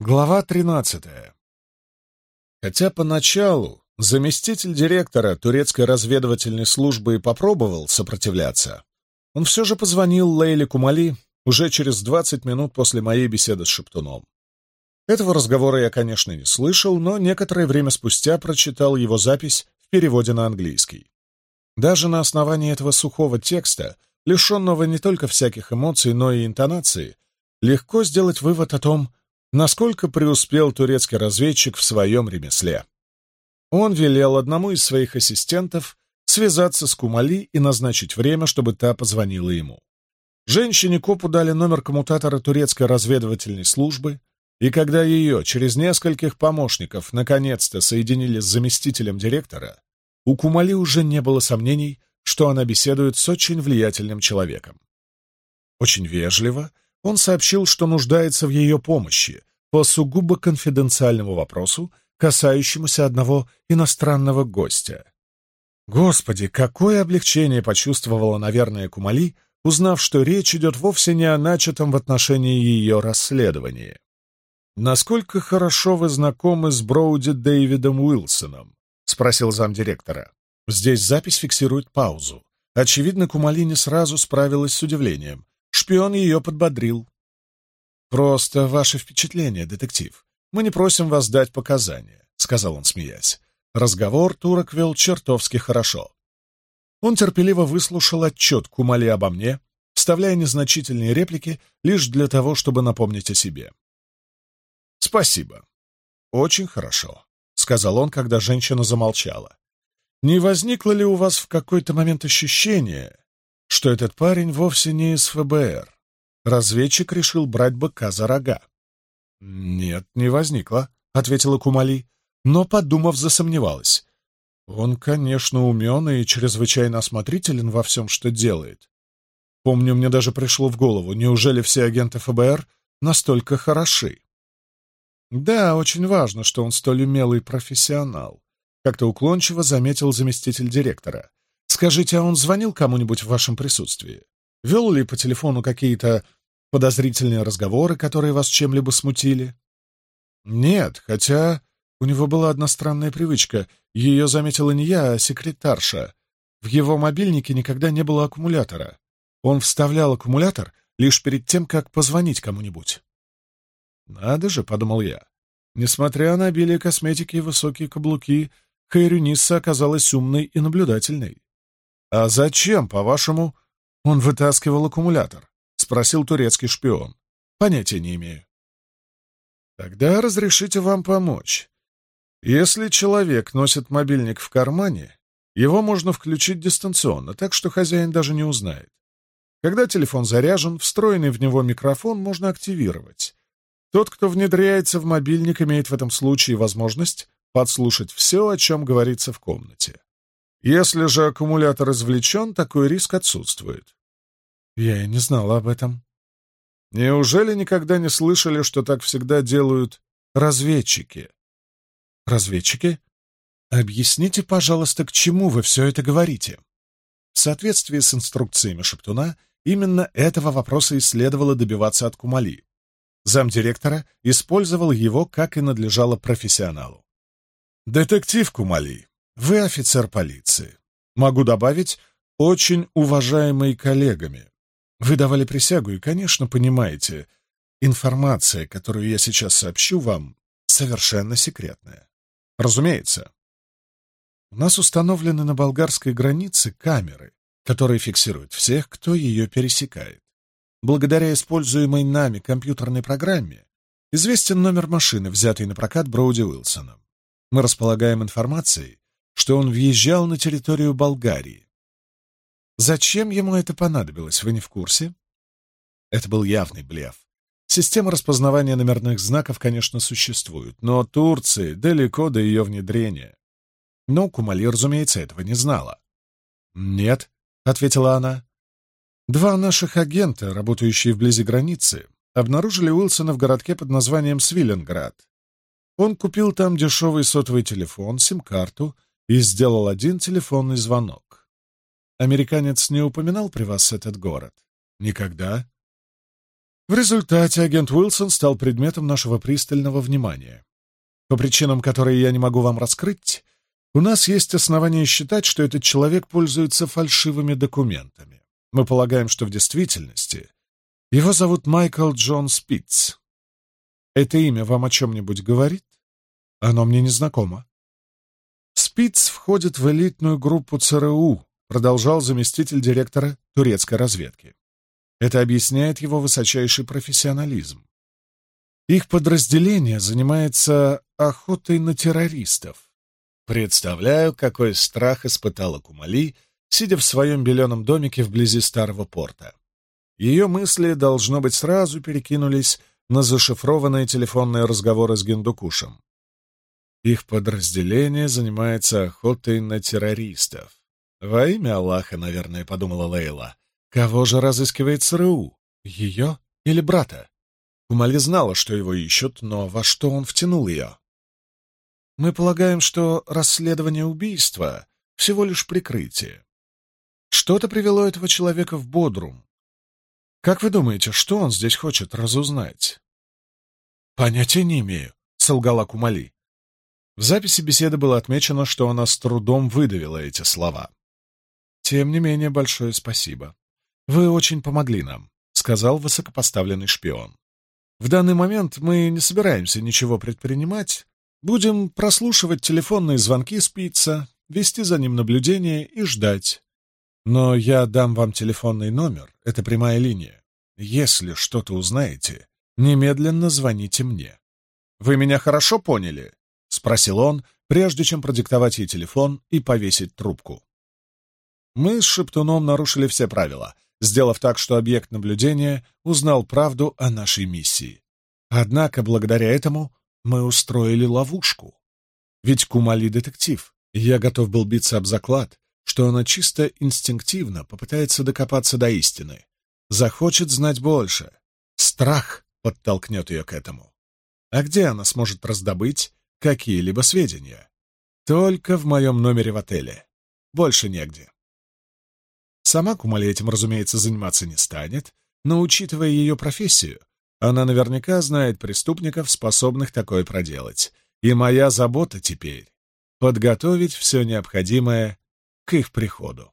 Глава 13. Хотя поначалу заместитель директора турецкой разведывательной службы и попробовал сопротивляться, он все же позвонил Лейле Кумали уже через 20 минут после моей беседы с Шептуном. Этого разговора я, конечно, не слышал, но некоторое время спустя прочитал его запись в переводе на английский. Даже на основании этого сухого текста, лишенного не только всяких эмоций, но и интонации, легко сделать вывод о том, насколько преуспел турецкий разведчик в своем ремесле. Он велел одному из своих ассистентов связаться с Кумали и назначить время, чтобы та позвонила ему. Женщине копу дали номер коммутатора турецкой разведывательной службы, и когда ее через нескольких помощников наконец-то соединили с заместителем директора, у Кумали уже не было сомнений, что она беседует с очень влиятельным человеком. Очень вежливо — он сообщил, что нуждается в ее помощи по сугубо конфиденциальному вопросу, касающемуся одного иностранного гостя. Господи, какое облегчение почувствовала, наверное, Кумали, узнав, что речь идет вовсе не о начатом в отношении ее расследовании. «Насколько хорошо вы знакомы с Броуди Дэвидом Уилсоном?» — спросил замдиректора. Здесь запись фиксирует паузу. Очевидно, Кумали не сразу справилась с удивлением. Шпион ее подбодрил. «Просто ваши впечатления, детектив. Мы не просим вас дать показания», — сказал он, смеясь. Разговор турок вел чертовски хорошо. Он терпеливо выслушал отчет Кумали обо мне, вставляя незначительные реплики лишь для того, чтобы напомнить о себе. «Спасибо. Очень хорошо», — сказал он, когда женщина замолчала. «Не возникло ли у вас в какой-то момент ощущение, что этот парень вовсе не из ФБР. Разведчик решил брать быка за рога. «Нет, не возникло», — ответила Кумали, но, подумав, засомневалась. «Он, конечно, умен и чрезвычайно осмотрителен во всем, что делает. Помню, мне даже пришло в голову, неужели все агенты ФБР настолько хороши?» «Да, очень важно, что он столь умелый профессионал», — как-то уклончиво заметил заместитель директора. Скажите, а он звонил кому-нибудь в вашем присутствии? Вел ли по телефону какие-то подозрительные разговоры, которые вас чем-либо смутили? Нет, хотя у него была одна странная привычка. Ее заметила не я, а секретарша. В его мобильнике никогда не было аккумулятора. Он вставлял аккумулятор лишь перед тем, как позвонить кому-нибудь. «Надо же», — подумал я. Несмотря на обилие косметики и высокие каблуки, Хайрюнисса оказалась умной и наблюдательной. «А зачем, по-вашему, он вытаскивал аккумулятор?» — спросил турецкий шпион. «Понятия не имею». «Тогда разрешите вам помочь. Если человек носит мобильник в кармане, его можно включить дистанционно, так что хозяин даже не узнает. Когда телефон заряжен, встроенный в него микрофон можно активировать. Тот, кто внедряется в мобильник, имеет в этом случае возможность подслушать все, о чем говорится в комнате. Если же аккумулятор извлечен, такой риск отсутствует. Я и не знала об этом. Неужели никогда не слышали, что так всегда делают разведчики? Разведчики? Объясните, пожалуйста, к чему вы все это говорите? В соответствии с инструкциями Шептуна, именно этого вопроса и следовало добиваться от Кумали. Замдиректора использовал его, как и надлежало профессионалу. «Детектив Кумали», вы офицер полиции. Могу добавить, очень уважаемый коллегами. Вы давали присягу и, конечно, понимаете, информация, которую я сейчас сообщу вам, совершенно секретная. Разумеется. У нас установлены на болгарской границе камеры, которые фиксируют всех, кто ее пересекает. Благодаря используемой нами компьютерной программе известен номер машины, взятой на прокат Броуди Уилсоном. Мы располагаем информацией, что он въезжал на территорию Болгарии. Зачем ему это понадобилось, вы не в курсе? Это был явный блеф. Система распознавания номерных знаков, конечно, существует, но Турции далеко до ее внедрения. Но Кумали, разумеется, этого не знала. «Нет», — ответила она. «Два наших агента, работающие вблизи границы, обнаружили Уилсона в городке под названием Свиленград. Он купил там дешевый сотовый телефон, сим-карту — и сделал один телефонный звонок. Американец не упоминал при вас этот город? Никогда? В результате агент Уилсон стал предметом нашего пристального внимания. По причинам, которые я не могу вам раскрыть, у нас есть основания считать, что этот человек пользуется фальшивыми документами. Мы полагаем, что в действительности его зовут Майкл Джон Спитц. Это имя вам о чем-нибудь говорит? Оно мне не знакомо. Шпиц входит в элитную группу ЦРУ, продолжал заместитель директора турецкой разведки. Это объясняет его высочайший профессионализм. Их подразделение занимается охотой на террористов. Представляю, какой страх испытала Кумали, сидя в своем беленом домике вблизи старого порта. Ее мысли, должно быть, сразу перекинулись на зашифрованные телефонные разговоры с Гендукушем. Их подразделение занимается охотой на террористов. Во имя Аллаха, наверное, подумала Лейла. Кого же разыскивает СРУ? Ее или брата? Кумали знала, что его ищут, но во что он втянул ее? Мы полагаем, что расследование убийства — всего лишь прикрытие. Что-то привело этого человека в Бодрум. Как вы думаете, что он здесь хочет разузнать? «Понятия не имею», — солгала Кумали. В записи беседы было отмечено, что она с трудом выдавила эти слова. «Тем не менее, большое спасибо. Вы очень помогли нам», — сказал высокопоставленный шпион. «В данный момент мы не собираемся ничего предпринимать. Будем прослушивать телефонные звонки спица, вести за ним наблюдение и ждать. Но я дам вам телефонный номер, это прямая линия. Если что-то узнаете, немедленно звоните мне». «Вы меня хорошо поняли?» спросил он, прежде чем продиктовать ей телефон и повесить трубку. Мы с Шептуном нарушили все правила, сделав так, что объект наблюдения узнал правду о нашей миссии. Однако, благодаря этому, мы устроили ловушку. Ведь Кумали — детектив. Я готов был биться об заклад, что она чисто инстинктивно попытается докопаться до истины. Захочет знать больше. Страх подтолкнет ее к этому. А где она сможет раздобыть какие-либо сведения. Только в моем номере в отеле. Больше негде. Сама Кумали этим, разумеется, заниматься не станет, но, учитывая ее профессию, она наверняка знает преступников, способных такое проделать. И моя забота теперь — подготовить все необходимое к их приходу.